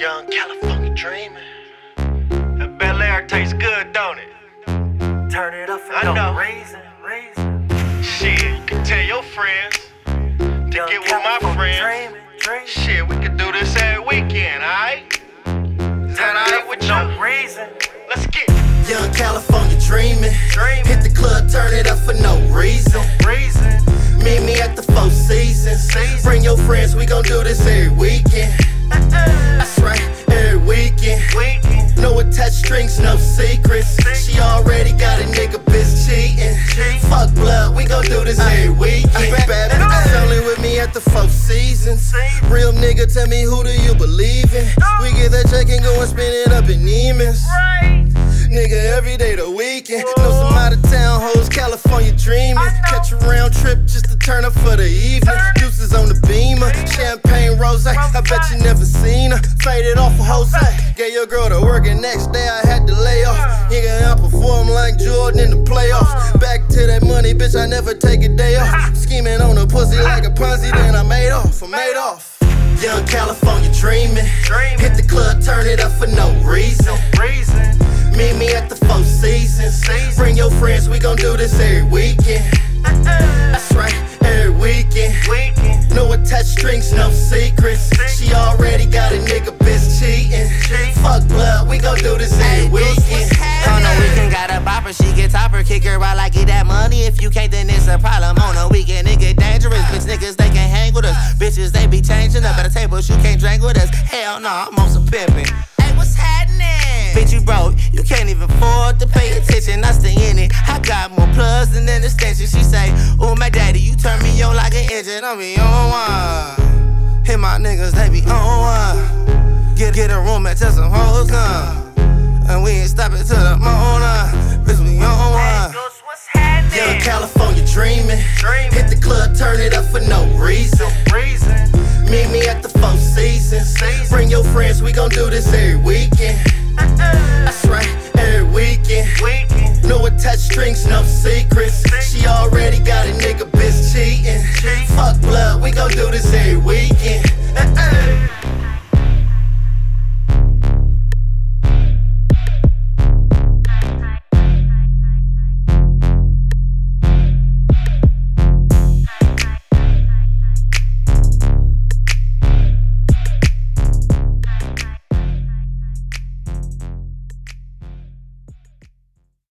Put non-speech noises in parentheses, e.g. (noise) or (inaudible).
Young California dreaming. That Belaire tastes good, don't it? Turn it up for I no know. reason, reason. Shit, you can tell your friends to Young get with my friends. Dreaming, dreaming. Shit, we could do this every weekend, alright? Is that Turn it up with for no you? reason. Let's get it. Young California dreaming. Dreaming. Hit the club, turn it up for no reason. Reason. Meet me at the Four Seasons. Seasons. Bring your friends, we gon' do this every weekend. Secrets. She already got a nigga bitch cheating. Fuck blood, we gon' do this every weekend. Bad bitches only with me at the Four Seasons. Real nigga, tell me who do you believe in? We get that check and go and spend it up in Neiman's. Nigga, every day the weekend. Know some out of town hoes, California dreaming. Catch a round trip just to turn up for the evening. Deuces on the beamer, champagne rose. I bet you never seen her. Faded off a Jose. Gave your girl to work, and next day I had to lay off. Nigga, I perform like Jordan in the playoffs. Back to that money, bitch, I never take a day off. Scheming on a pussy like a Ponzi, then I made off. I made off. Young California dreaming. Dreaming. Hit the club, turn it up for no reason. Reason. Meet me at the Four Seasons. Seasons. Bring your friends, we gon' do this every weekend. Uh-huh. That's right, every weekend. Weekend. No attached strings, no secrets. Got a bopper, she get topper, kick her out like get that money. If you can't, then it's a problem. On the weekend, it get dangerous. Bitch, niggas, they can't hang with us. Bitches, they be changing up at the tables, you can't drink with us. Hell no, I'm on some. Hey, what's happening? Bitch, you broke, you can't even afford to pay attention. I stay in it. I got more plugs than an extension. She say, Oh, my daddy, you turn me on like an engine. I'm be on one. Hit my niggas, they be on one. Get, get a room and some hoes come. And we ain't stopping till the morning unwind. Young California dreaming. dreaming. Hit the club, turn it up for no reason. No reason. Meet me at the Four Seasons. Season. Bring your friends, we gon' do this every weekend. (laughs) That's right, every weekend. weekend. No attached strings, no